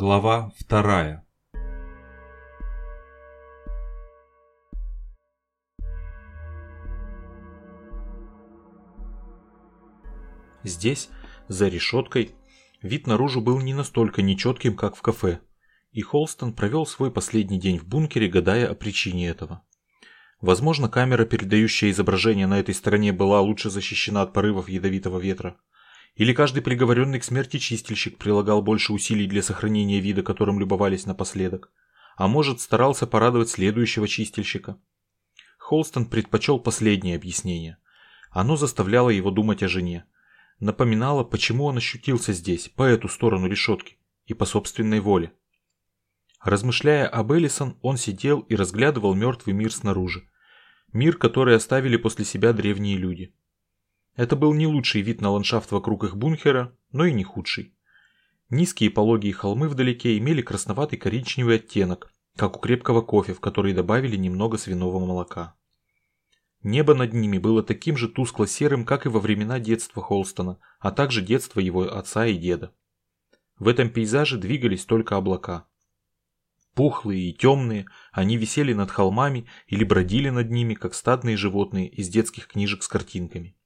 Глава вторая. Здесь, за решеткой, вид наружу был не настолько нечетким, как в кафе, и Холстон провел свой последний день в бункере, гадая о причине этого. Возможно, камера, передающая изображение на этой стороне, была лучше защищена от порывов ядовитого ветра. Или каждый приговоренный к смерти чистильщик прилагал больше усилий для сохранения вида, которым любовались напоследок. А может, старался порадовать следующего чистильщика. Холстон предпочел последнее объяснение. Оно заставляло его думать о жене. Напоминало, почему он ощутился здесь, по эту сторону решетки, и по собственной воле. Размышляя об Эллисон, он сидел и разглядывал мертвый мир снаружи. Мир, который оставили после себя древние люди. Это был не лучший вид на ландшафт вокруг их бункера, но и не худший. Низкие пологие холмы вдалеке имели красноватый коричневый оттенок, как у крепкого кофе, в который добавили немного свиного молока. Небо над ними было таким же тускло-серым, как и во времена детства Холстона, а также детства его отца и деда. В этом пейзаже двигались только облака. Пухлые и темные, они висели над холмами или бродили над ними, как стадные животные из детских книжек с картинками.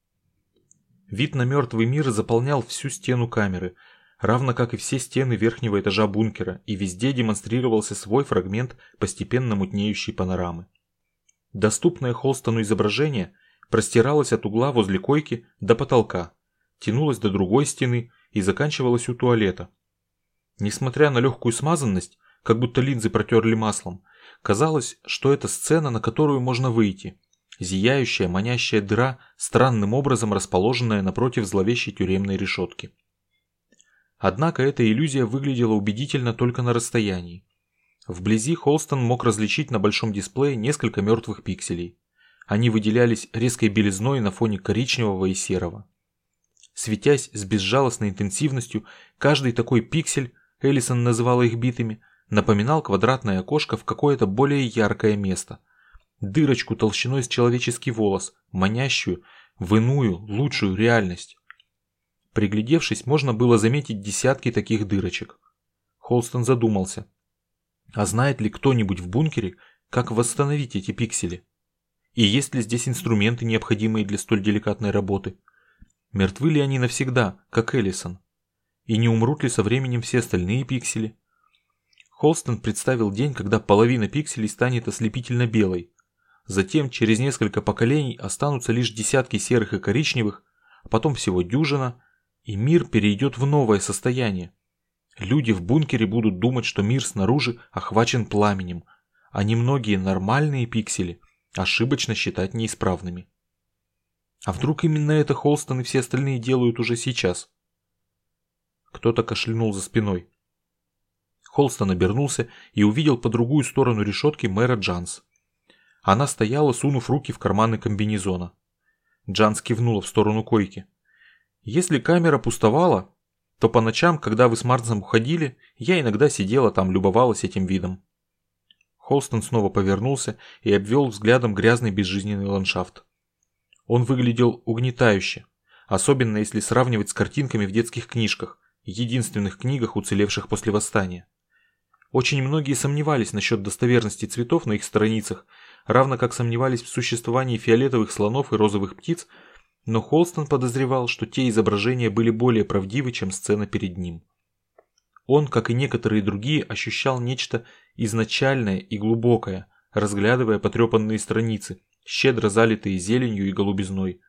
Вид на мертвый мир заполнял всю стену камеры, равно как и все стены верхнего этажа бункера, и везде демонстрировался свой фрагмент постепенно мутнеющей панорамы. Доступное Холстону изображение простиралось от угла возле койки до потолка, тянулось до другой стены и заканчивалось у туалета. Несмотря на легкую смазанность, как будто линзы протерли маслом, казалось, что это сцена, на которую можно выйти, Зияющая, манящая дыра, странным образом расположенная напротив зловещей тюремной решетки. Однако эта иллюзия выглядела убедительно только на расстоянии. Вблизи Холстон мог различить на большом дисплее несколько мертвых пикселей. Они выделялись резкой белизной на фоне коричневого и серого. Светясь с безжалостной интенсивностью, каждый такой пиксель, Эллисон называла их битыми, напоминал квадратное окошко в какое-то более яркое место – дырочку толщиной с человеческий волос, манящую, в иную, лучшую реальность. Приглядевшись, можно было заметить десятки таких дырочек. Холстон задумался. А знает ли кто-нибудь в бункере, как восстановить эти пиксели? И есть ли здесь инструменты, необходимые для столь деликатной работы? Мертвы ли они навсегда, как Эллисон? И не умрут ли со временем все остальные пиксели? Холстон представил день, когда половина пикселей станет ослепительно белой, Затем через несколько поколений останутся лишь десятки серых и коричневых, а потом всего дюжина, и мир перейдет в новое состояние. Люди в бункере будут думать, что мир снаружи охвачен пламенем, а немногие нормальные пиксели ошибочно считать неисправными. А вдруг именно это Холстон и все остальные делают уже сейчас? Кто-то кашлянул за спиной. Холстон обернулся и увидел по другую сторону решетки мэра Джанс. Она стояла, сунув руки в карманы комбинезона. Джанс кивнула в сторону койки. «Если камера пустовала, то по ночам, когда вы с Марсом уходили, я иногда сидела там, любовалась этим видом». Холстон снова повернулся и обвел взглядом грязный безжизненный ландшафт. Он выглядел угнетающе, особенно если сравнивать с картинками в детских книжках, единственных книгах, уцелевших после восстания. Очень многие сомневались насчет достоверности цветов на их страницах равно как сомневались в существовании фиолетовых слонов и розовых птиц, но Холстон подозревал, что те изображения были более правдивы, чем сцена перед ним. Он, как и некоторые другие, ощущал нечто изначальное и глубокое, разглядывая потрепанные страницы, щедро залитые зеленью и голубизной.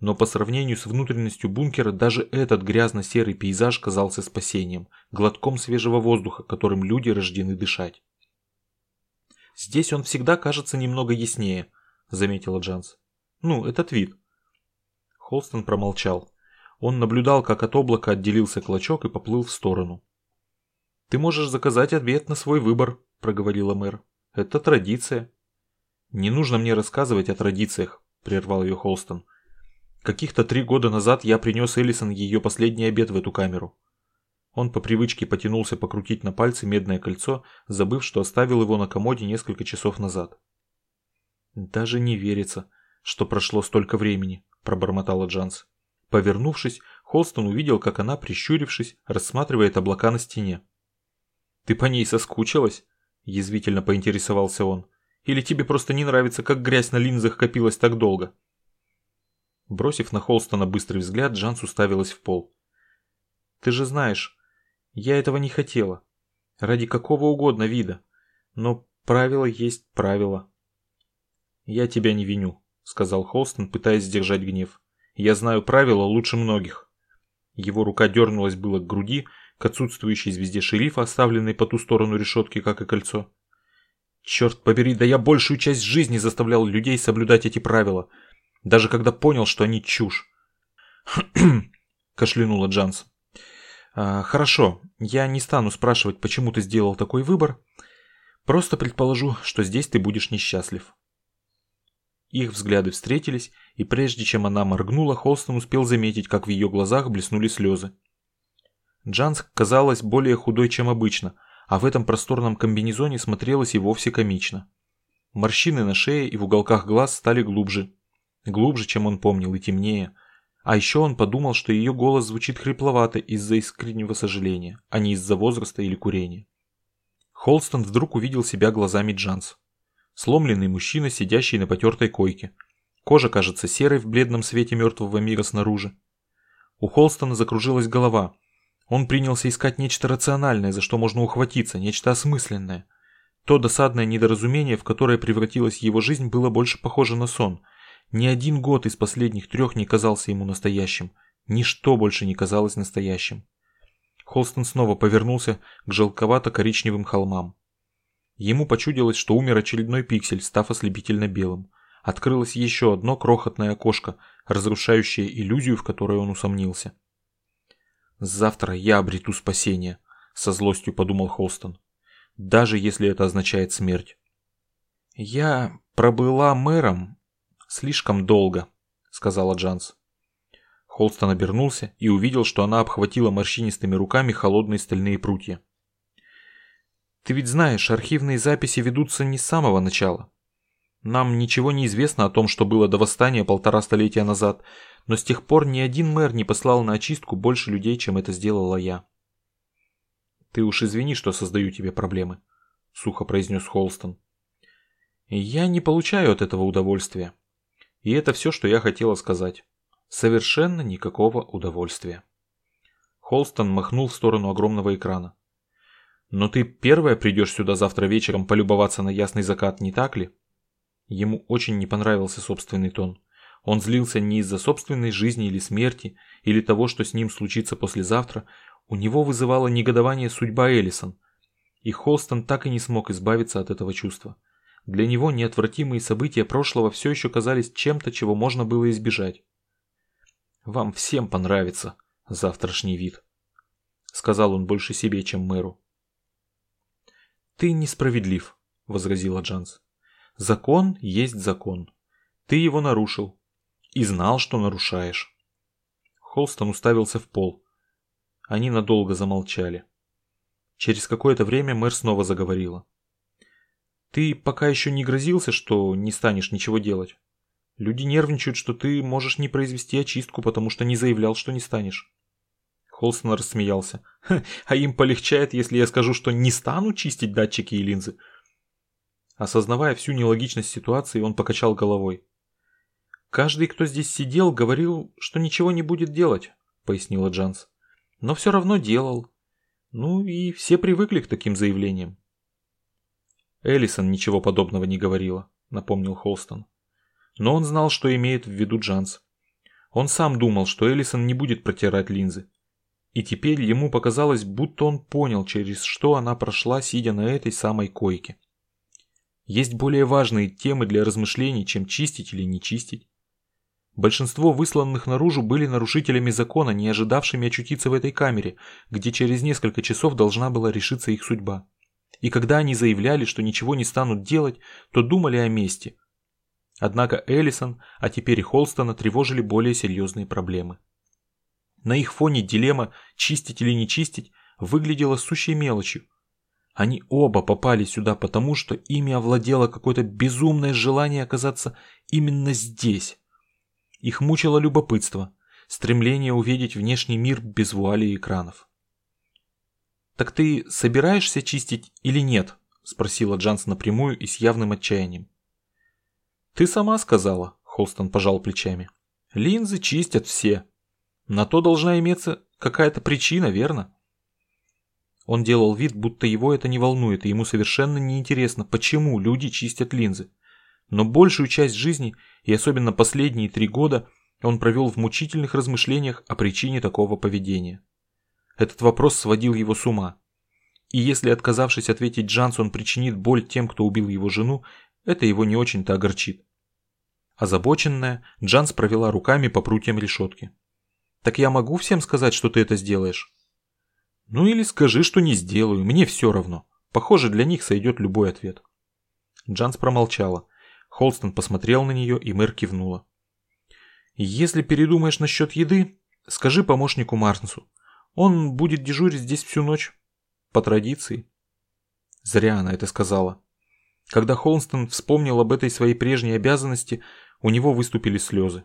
Но по сравнению с внутренностью бункера даже этот грязно-серый пейзаж казался спасением, глотком свежего воздуха, которым люди рождены дышать. Здесь он всегда кажется немного яснее, заметила Джанс. Ну, этот вид. Холстон промолчал. Он наблюдал, как от облака отделился клочок и поплыл в сторону. «Ты можешь заказать обед на свой выбор», – проговорила мэр. «Это традиция». «Не нужно мне рассказывать о традициях», – прервал ее Холстон. «Каких-то три года назад я принес Эллисон ее последний обед в эту камеру. Он по привычке потянулся покрутить на пальце медное кольцо, забыв, что оставил его на комоде несколько часов назад. «Даже не верится, что прошло столько времени», – пробормотала Джанс. Повернувшись, Холстон увидел, как она, прищурившись, рассматривает облака на стене. «Ты по ней соскучилась?» – язвительно поинтересовался он. «Или тебе просто не нравится, как грязь на линзах копилась так долго?» Бросив на Холстона быстрый взгляд, Джанс уставилась в пол. «Ты же знаешь, я этого не хотела. Ради какого угодно вида. Но правило есть правило». «Я тебя не виню», — сказал Холстон, пытаясь сдержать гнев. «Я знаю правила лучше многих». Его рука дернулась было к груди, к отсутствующей звезде шерифа, оставленной по ту сторону решетки, как и кольцо. Черт побери, да я большую часть жизни заставлял людей соблюдать эти правила, даже когда понял, что они чушь. кашлянула Джанс. А, хорошо, я не стану спрашивать, почему ты сделал такой выбор. Просто предположу, что здесь ты будешь несчастлив. Их взгляды встретились, и прежде чем она моргнула, Холстон успел заметить, как в ее глазах блеснули слезы. Джанс казалась более худой, чем обычно, а в этом просторном комбинезоне смотрелась и вовсе комично. Морщины на шее и в уголках глаз стали глубже. Глубже, чем он помнил, и темнее. А еще он подумал, что ее голос звучит хрипловато из-за искреннего сожаления, а не из-за возраста или курения. Холстон вдруг увидел себя глазами Джанс. Сломленный мужчина, сидящий на потертой койке. Кожа кажется серой в бледном свете мертвого мира снаружи. У Холстона закружилась голова, он принялся искать нечто рациональное, за что можно ухватиться, нечто осмысленное. То досадное недоразумение, в которое превратилась его жизнь, было больше похоже на сон. Ни один год из последних трех не казался ему настоящим. Ничто больше не казалось настоящим. Холстон снова повернулся к желковато-коричневым холмам. Ему почудилось, что умер очередной пиксель, став ослепительно белым. Открылось еще одно крохотное окошко, разрушающее иллюзию, в которой он усомнился. Завтра я обрету спасение, со злостью подумал Холстон. Даже если это означает смерть. Я пробыла мэром слишком долго, сказала Джанс. Холстон обернулся и увидел, что она обхватила морщинистыми руками холодные стальные прутья. Ты ведь знаешь, архивные записи ведутся не с самого начала. Нам ничего не известно о том, что было до восстания полтора столетия назад, но с тех пор ни один мэр не послал на очистку больше людей, чем это сделала я. «Ты уж извини, что создаю тебе проблемы», — сухо произнес Холстон. «Я не получаю от этого удовольствия. И это все, что я хотела сказать. Совершенно никакого удовольствия». Холстон махнул в сторону огромного экрана. «Но ты первая придешь сюда завтра вечером полюбоваться на ясный закат, не так ли?» Ему очень не понравился собственный тон. Он злился не из-за собственной жизни или смерти, или того, что с ним случится послезавтра. У него вызывало негодование судьба Эллисон. И Холстон так и не смог избавиться от этого чувства. Для него неотвратимые события прошлого все еще казались чем-то, чего можно было избежать. «Вам всем понравится завтрашний вид», — сказал он больше себе, чем мэру. «Ты несправедлив», — возразила Джанс. «Закон есть закон. Ты его нарушил, и знал, что нарушаешь. Холстон уставился в пол. Они надолго замолчали. Через какое-то время мэр снова заговорила. «Ты пока еще не грозился, что не станешь ничего делать. Люди нервничают, что ты можешь не произвести очистку, потому что не заявлял, что не станешь». Холстон рассмеялся. «А им полегчает, если я скажу, что не стану чистить датчики и линзы?» Осознавая всю нелогичность ситуации, он покачал головой. «Каждый, кто здесь сидел, говорил, что ничего не будет делать», — пояснила Джанс. «Но все равно делал. Ну и все привыкли к таким заявлениям». Эллисон ничего подобного не говорила, напомнил Холстон. Но он знал, что имеет в виду Джанс. Он сам думал, что Эллисон не будет протирать линзы. И теперь ему показалось, будто он понял, через что она прошла, сидя на этой самой койке. Есть более важные темы для размышлений, чем чистить или не чистить. Большинство высланных наружу были нарушителями закона, не ожидавшими очутиться в этой камере, где через несколько часов должна была решиться их судьба. И когда они заявляли, что ничего не станут делать, то думали о мести. Однако Эллисон, а теперь и Холстона тревожили более серьезные проблемы. На их фоне дилемма «чистить или не чистить» выглядела сущей мелочью. Они оба попали сюда потому, что ими овладело какое-то безумное желание оказаться именно здесь их мучило любопытство, стремление увидеть внешний мир без вуали и экранов. «Так ты собираешься чистить или нет?» – спросила Джанс напрямую и с явным отчаянием. «Ты сама сказала», – Холстон пожал плечами. «Линзы чистят все. На то должна иметься какая-то причина, верно?» Он делал вид, будто его это не волнует, и ему совершенно неинтересно, почему люди чистят линзы. Но большую часть жизни, и особенно последние три года, он провел в мучительных размышлениях о причине такого поведения. Этот вопрос сводил его с ума. И если, отказавшись ответить Джансу, он причинит боль тем, кто убил его жену, это его не очень-то огорчит. Озабоченная, Джанс провела руками по прутьям решетки. «Так я могу всем сказать, что ты это сделаешь?» «Ну или скажи, что не сделаю, мне все равно. Похоже, для них сойдет любой ответ». Джанс промолчала. Холстон посмотрел на нее, и мэр кивнула. «Если передумаешь насчет еды, скажи помощнику Марнсу. Он будет дежурить здесь всю ночь. По традиции». Зря она это сказала. Когда Холстон вспомнил об этой своей прежней обязанности, у него выступили слезы.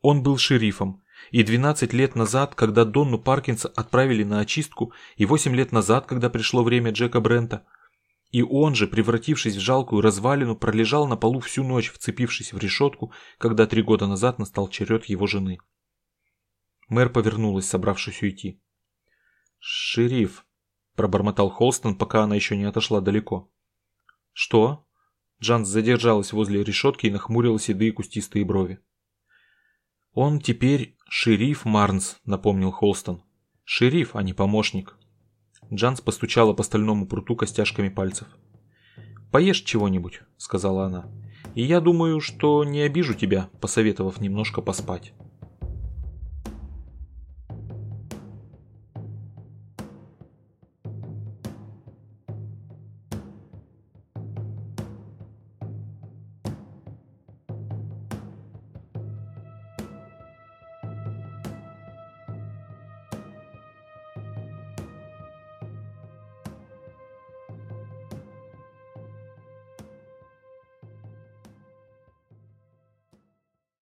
Он был шерифом, и 12 лет назад, когда Донну Паркинса отправили на очистку, и 8 лет назад, когда пришло время Джека Брента, и он же, превратившись в жалкую развалину, пролежал на полу всю ночь, вцепившись в решетку, когда три года назад настал черед его жены. Мэр повернулась, собравшись уйти. «Шериф», – пробормотал Холстон, пока она еще не отошла далеко. «Что?» Джанс задержалась возле решетки и нахмурила седые кустистые брови. «Он теперь шериф Марнс», — напомнил Холстон. «Шериф, а не помощник». Джанс постучала по стальному пруту костяшками пальцев. «Поешь чего-нибудь», — сказала она. «И я думаю, что не обижу тебя, посоветовав немножко поспать».